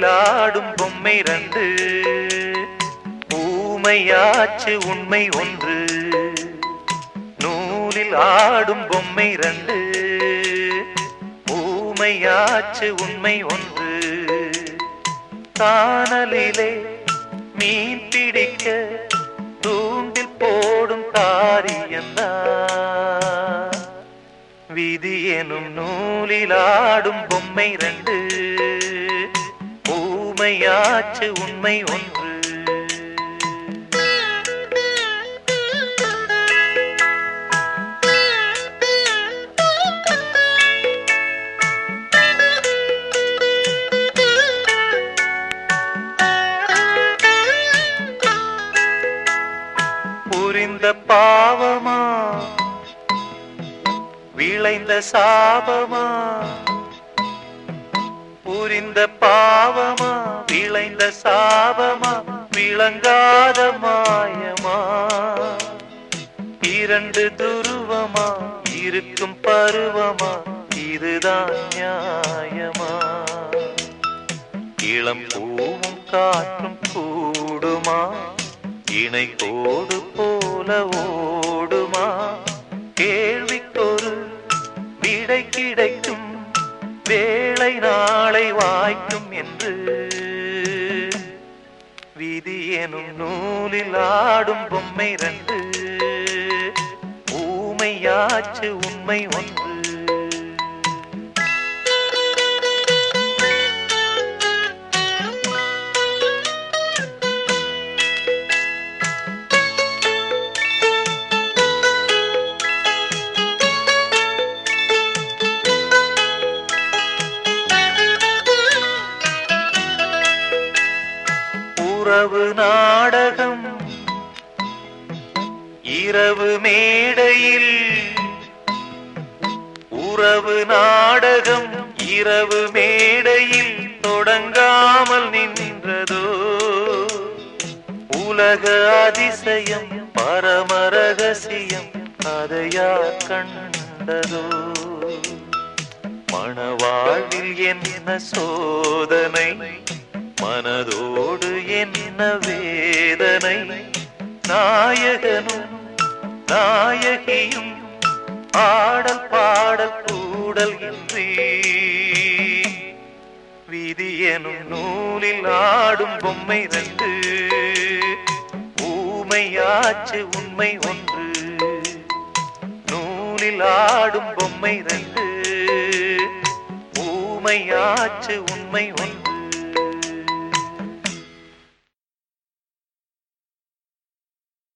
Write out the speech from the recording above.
பொம்மை ரெண்டு. ஊமையாச்சு உண்மை ஒன்று. நூலில் ஆடும் பொம்மை ரெண்டு. ஊமையாச்சு உண்மை ஒன்று. காணலிலே மீன் பிடிக்க தூண்டில் போடும் தாரியந்தா விதி எனும் நூலில் ஆடும் பொம்மை ரெண்டு. உண்மையாச்சு உண்மை ஒன்று. புரிந்த பாவமா விளைந்த சாபமா புரிந்த பாவமா விளைந்த சாபமா விளங்காத மாயமா? இரண்டு துருவமா இருக்கும் பருவமா இதுதான் நியாயமா? இளம் பூவும் காற்றும் கூடுமா? இணை கோடு போல ஓடுமா? கேள்விக்கொரு விடை கிடைக்கும் வே வேளை நாளை வாய்க்கும் என்று. விதி எனும் நூலில் ஆடும் பொம்மை ரெண்டு. ஊமையாச்சு உண்மை ஒன்று. உறவு நாடகம். இரவு மேடையில் உறவு நாடகம். இரவு மேடையில் தொடங்காமல் நின்றதோ? உலக அதிசயம் பரமரகசியம் அதையா கண்டதோ? மணவாழ்வில் என்ன சோதனை? மனதோடு என்ன வேதனை நாயகனும் நாயகியும் ஆடல் பாடல் கூடல் இன்றி விதி எனும் நூலில் ஆடும் பொம்மை ரெண்டு. ஊமையாச்சு உண்மை ஒன்று. நூலில் ஆடும் பொம்மை ரெண்டு. ஊமையாச்சு உண்மை ஒன்று.